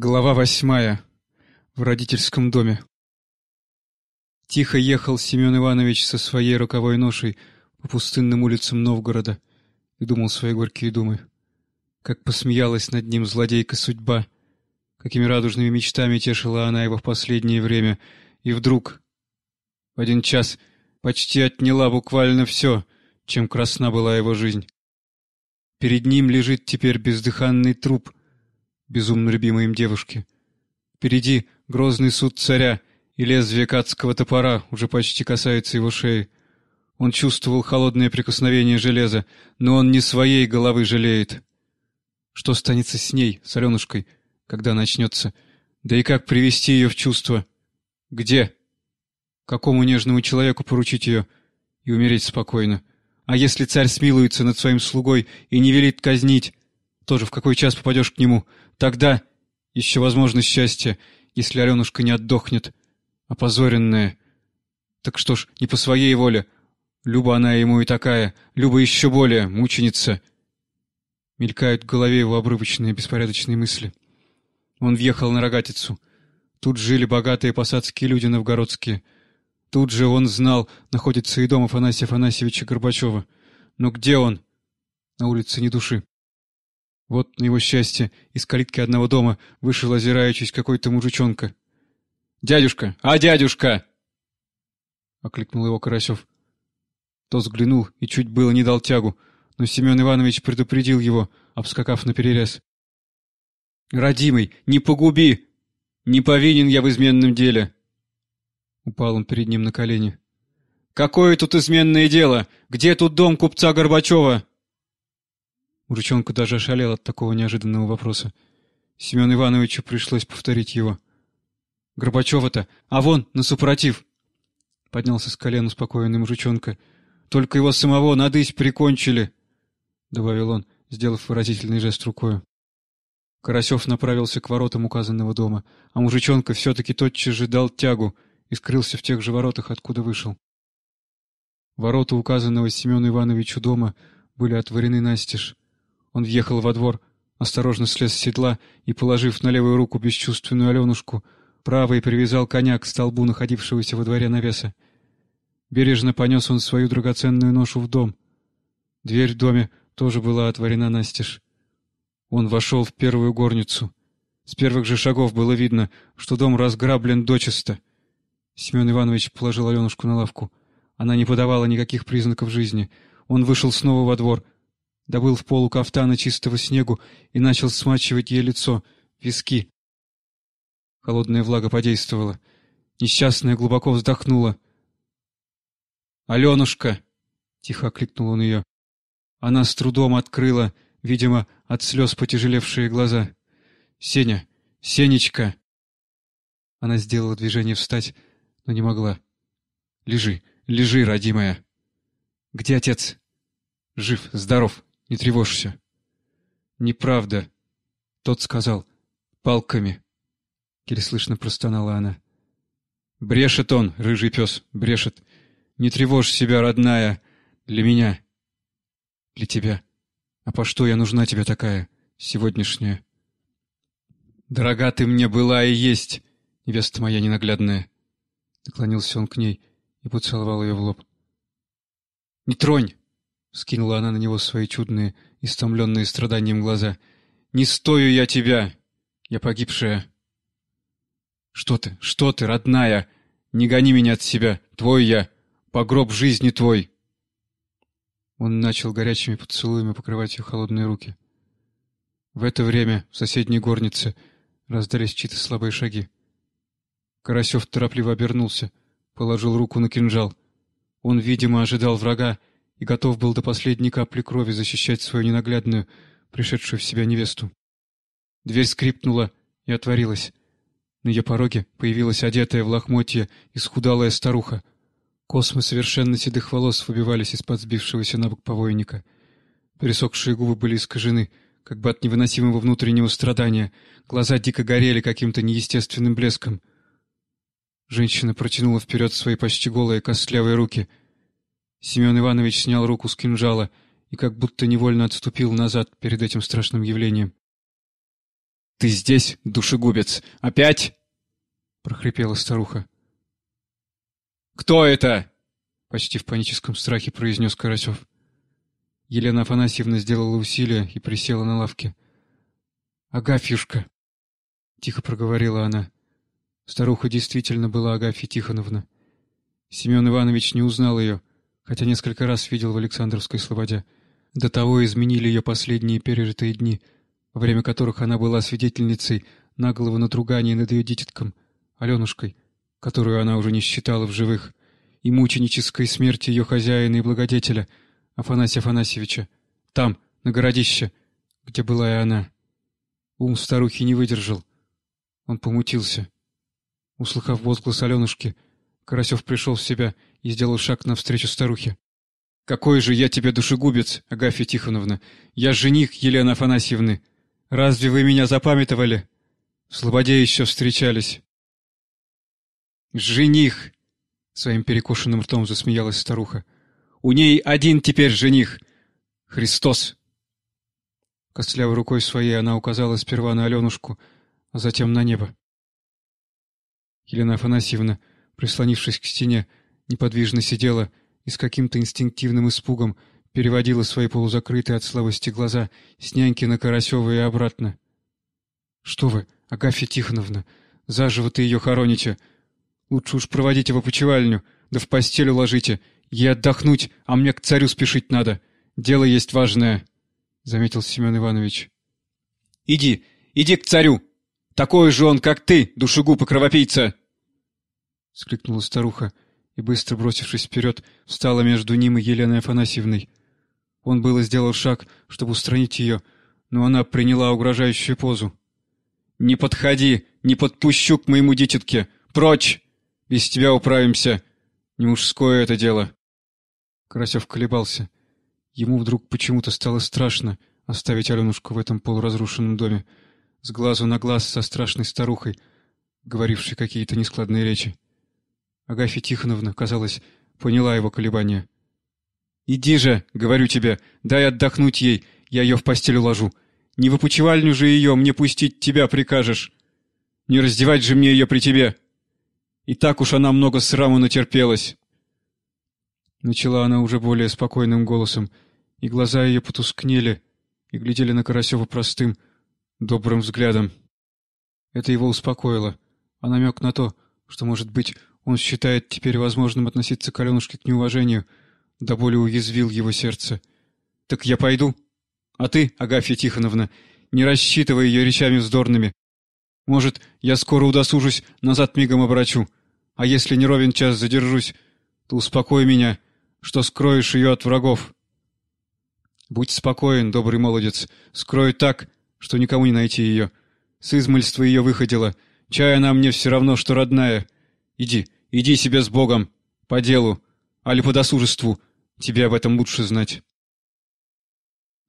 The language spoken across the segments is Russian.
Глава восьмая. В родительском доме. Тихо ехал Семен Иванович со своей роковой ношей по пустынным улицам Новгорода и думал свои горькие думы. Как посмеялась над ним злодейка судьба, какими радужными мечтами тешила она его в последнее время, и вдруг, в один час, почти отняла буквально все, чем красна была его жизнь. Перед ним лежит теперь бездыханный труп — безумно любимой им девушки. Впереди грозный суд царя, и лезвие кадского топора уже почти касается его шеи. Он чувствовал холодное прикосновение железа, но он не своей головы жалеет. Что станется с ней, с Аленушкой, когда начнется? Да и как привести ее в чувство? Где? Какому нежному человеку поручить ее и умереть спокойно? А если царь смилуется над своим слугой и не велит казнить, тоже в какой час попадешь к нему? Тогда еще возможно счастье, если Аленушка не отдохнет. Опозоренная. Так что ж, не по своей воле. Люба она ему и такая, Люба еще более, мученица. Мелькают в голове его обрывочные беспорядочные мысли. Он въехал на рогатицу. Тут жили богатые посадские люди новгородские. Тут же он знал, находится и дом Афанасия Афанасьевича Горбачева. Но где он? На улице ни души. Вот, на его счастье, из калитки одного дома вышел, озираючись, какой-то мужичонка. «Дядюшка! А, дядюшка!» — окликнул его Карасев. Тот взглянул и чуть было не дал тягу, но Семен Иванович предупредил его, обскакав на перерез. «Родимый, не погуби! Не повинен я в изменном деле!» Упал он перед ним на колени. «Какое тут изменное дело? Где тут дом купца Горбачева?» Мужичонка даже ошалел от такого неожиданного вопроса. Семен Ивановичу пришлось повторить его. «Горбачева-то! А вон, на супротив!» Поднялся с колен успокоенный мужичонка. «Только его самого надысь прикончили!» Добавил он, сделав выразительный жест рукою. Карасев направился к воротам указанного дома, а мужичонка все-таки тотчас же дал тягу и скрылся в тех же воротах, откуда вышел. Ворота указанного Семену Ивановичу дома были отворены настежь. Он въехал во двор, осторожно слез с седла и, положив на левую руку бесчувственную Аленушку, правой привязал коня к столбу находившегося во дворе навеса. Бережно понес он свою драгоценную ношу в дом. Дверь в доме тоже была отворена настежь. Он вошел в первую горницу. С первых же шагов было видно, что дом разграблен дочисто. Семен Иванович положил Аленушку на лавку. Она не подавала никаких признаков жизни. Он вышел снова во двор — добыл в полу кафтана чистого снегу и начал смачивать ей лицо, виски. Холодная влага подействовала. Несчастная глубоко вздохнула. «Аленушка!» — тихо окликнул он ее. Она с трудом открыла, видимо, от слез потяжелевшие глаза. «Сеня! Сенечка!» Она сделала движение встать, но не могла. «Лежи, лежи, родимая!» «Где отец?» «Жив, здоров, не тревожься. Неправда. Тот сказал. Палками. Еле слышно простонала она. Брешет он, рыжий пес, брешет. Не тревожь себя, родная. Для меня. Для тебя. А по что я нужна тебе такая, сегодняшняя? Дорога ты мне была и есть, невеста моя ненаглядная. Наклонился он к ней и поцеловал ее в лоб. «Не тронь!» Скинула она на него свои чудные, истомленные страданием глаза. «Не стою я тебя! Я погибшая!» «Что ты? Что ты, родная? Не гони меня от себя! Твой я! Погроб жизни твой!» Он начал горячими поцелуями покрывать ее холодные руки. В это время в соседней горнице раздались чьи-то слабые шаги. Карасев торопливо обернулся, положил руку на кинжал. Он, видимо, ожидал врага и готов был до последней капли крови защищать свою ненаглядную, пришедшую в себя невесту. Дверь скрипнула и отворилась. На ее пороге появилась одетая в лохмотье исхудалая старуха. Космы совершенно седых волос выбивались из-под сбившегося на бок повойника. Пересохшие губы были искажены, как бы от невыносимого внутреннего страдания. Глаза дико горели каким-то неестественным блеском. Женщина протянула вперед свои почти голые костлявые руки — Семен Иванович снял руку с кинжала и как будто невольно отступил назад перед этим страшным явлением. «Ты здесь, душегубец? Опять?» — прохрипела старуха. «Кто это?» — почти в паническом страхе произнес Карасев. Елена Афанасьевна сделала усилие и присела на лавке. «Агафьюшка!» — тихо проговорила она. Старуха действительно была Агафья Тихоновна. Семен Иванович не узнал ее, хотя несколько раз видел в Александровской слободе. До того изменили ее последние пережитые дни, во время которых она была свидетельницей наглого надругания над ее дитятком, Аленушкой, которую она уже не считала в живых, и мученической смерти ее хозяина и благодетеля, Афанасия Афанасьевича, там, на городище, где была и она. Ум старухи не выдержал. Он помутился. Услыхав возглас Аленушки, Карасев пришел в себя и сделал шаг навстречу старухе. «Какой же я тебе душегубец, Агафья Тихоновна! Я жених Елены Афанасьевны! Разве вы меня запамятовали? В Слободе еще встречались!» «Жених!» — своим перекошенным ртом засмеялась старуха. «У ней один теперь жених! Христос!» Костлявой рукой своей она указала сперва на Аленушку, а затем на небо. Елена Афанасьевна, прислонившись к стене, неподвижно сидела и с каким-то инстинктивным испугом переводила свои полузакрытые от слабости глаза с няньки на Карасева и обратно. — Что вы, Агафья Тихоновна, заживо-то ее хороните. Лучше уж проводите в опочивальню, да в постель уложите. Ей отдохнуть, а мне к царю спешить надо. Дело есть важное, — заметил Семен Иванович. — Иди, иди к царю! Такой же он, как ты, душегуб и кровопийца! — скликнула старуха и, быстро бросившись вперед, встала между ним и Еленой Афанасьевной. Он было сделал шаг, чтобы устранить ее, но она приняла угрожающую позу. «Не подходи! Не подпущу к моему дитятке! Прочь! Без тебя управимся! Не мужское это дело!» Карасев колебался. Ему вдруг почему-то стало страшно оставить Аленушку в этом полуразрушенном доме с глазу на глаз со страшной старухой, говорившей какие-то нескладные речи. Агафья Тихоновна, казалось, поняла его колебания. «Иди же, говорю тебе, дай отдохнуть ей, я ее в постель уложу. Не в опочивальню же ее мне пустить тебя прикажешь. Не раздевать же мне ее при тебе. И так уж она много сраму натерпелась». Начала она уже более спокойным голосом, и глаза ее потускнели и глядели на Карасева простым, добрым взглядом. Это его успокоило, а намек на то, что, может быть, он считает теперь возможным относиться к Аленушке к неуважению, до боли уязвил его сердце. «Так я пойду? А ты, Агафья Тихоновна, не рассчитывай ее речами вздорными. Может, я скоро удосужусь, назад мигом обрачу, а если не ровен час задержусь, то успокой меня, что скроешь ее от врагов». «Будь спокоен, добрый молодец, скрою так, что никому не найти ее. С измольства ее выходила. Чай она мне все равно, что родная. Иди, иди себе с Богом. По делу. Али по досужеству. Тебе об этом лучше знать.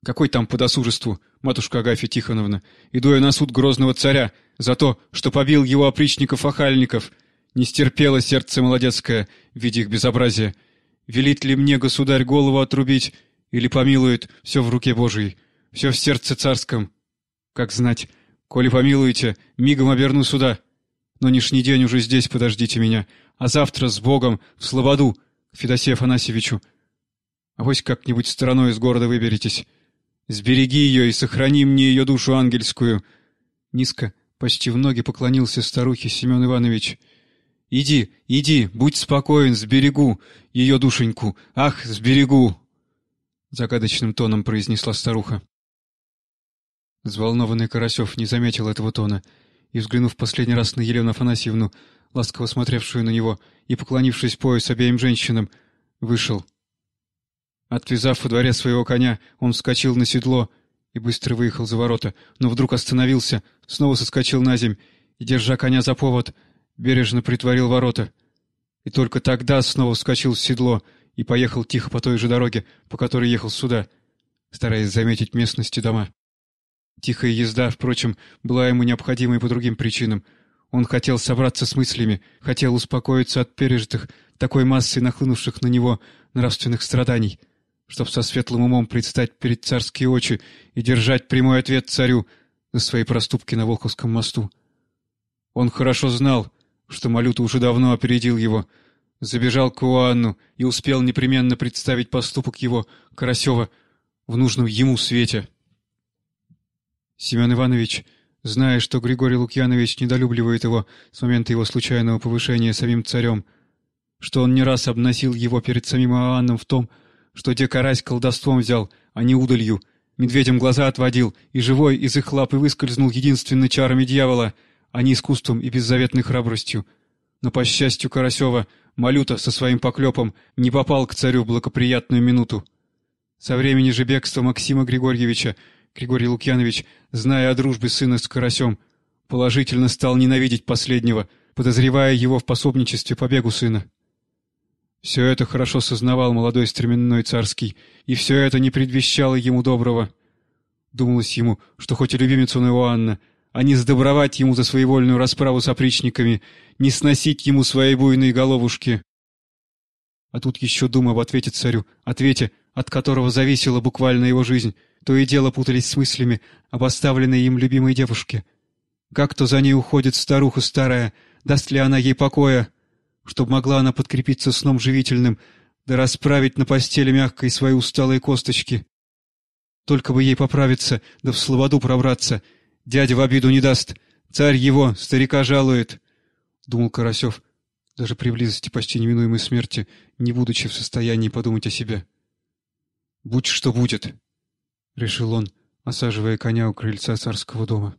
Какой там по досужеству, матушка Агафья Тихоновна? Иду я на суд грозного царя за то, что побил его опричников-охальников. Не стерпело сердце молодецкое, видя их безобразие. Велит ли мне государь голову отрубить, или помилует все в руке Божией, все в сердце царском? Как знать, коли помилуете, мигом оберну сюда. Нынешний день уже здесь подождите меня, а завтра с Богом в Слободу, к Федосею Афанасьевичу. А вось как-нибудь стороной из города выберетесь. Сбереги ее и сохрани мне ее душу ангельскую. Низко, почти в ноги поклонился старухе Семен Иванович. Иди, иди, будь спокоен, сберегу ее душеньку. Ах, сберегу! Загадочным тоном произнесла старуха. Взволнованный Карасев не заметил этого тона и, взглянув последний раз на Елену Афанасьевну, ласково смотревшую на него и поклонившись пояс обеим женщинам, вышел. Отвязав во дворе своего коня, он вскочил на седло и быстро выехал за ворота, но вдруг остановился, снова соскочил на земь и, держа коня за повод, бережно притворил ворота. И только тогда снова вскочил в седло и поехал тихо по той же дороге, по которой ехал сюда, стараясь заметить местность и дома. Тихая езда, впрочем, была ему необходимой по другим причинам. Он хотел собраться с мыслями, хотел успокоиться от пережитых, такой массой нахлынувших на него нравственных страданий, чтоб со светлым умом предстать перед царские очи и держать прямой ответ царю за свои проступки на Волховском мосту. Он хорошо знал, что Малюта уже давно опередил его, забежал к Иоанну и успел непременно представить поступок его, Карасева, в нужном ему свете. Семен Иванович, зная, что Григорий Лукьянович недолюбливает его с момента его случайного повышения самим царем, что он не раз обносил его перед самим Иоанном в том, что где карась колдовством взял, а не удалью, медведям глаза отводил, и живой из их лапы выскользнул единственно чарами дьявола, а не искусством и беззаветной храбростью. Но, по счастью Карасева, Малюта со своим поклепом не попал к царю в благоприятную минуту. Со времени же бегства Максима Григорьевича Григорий Лукьянович, зная о дружбе сына с Карасем, положительно стал ненавидеть последнего, подозревая его в пособничестве побегу сына. Все это хорошо сознавал молодой стременной царский, и все это не предвещало ему доброго. Думалось ему, что хоть и любимец он Иоанна, а не сдобровать ему за своевольную расправу с опричниками, не сносить ему своей буйной головушки. А тут еще дума об ответе царю, ответе, от которого зависела буквально его жизнь, то и дело путались с мыслями об оставленной им любимой девушке. Как-то за ней уходит старуха старая, даст ли она ей покоя? чтобы могла она подкрепиться сном живительным, да расправить на постели мягкой свои усталые косточки. Только бы ей поправиться, да в слободу пробраться. Дядя в обиду не даст. Царь его, старика жалует. Думал Карасев, даже при близости почти неминуемой смерти, не будучи в состоянии подумать о себе. «Будь что будет», — решил он, осаживая коня у крыльца царского дома.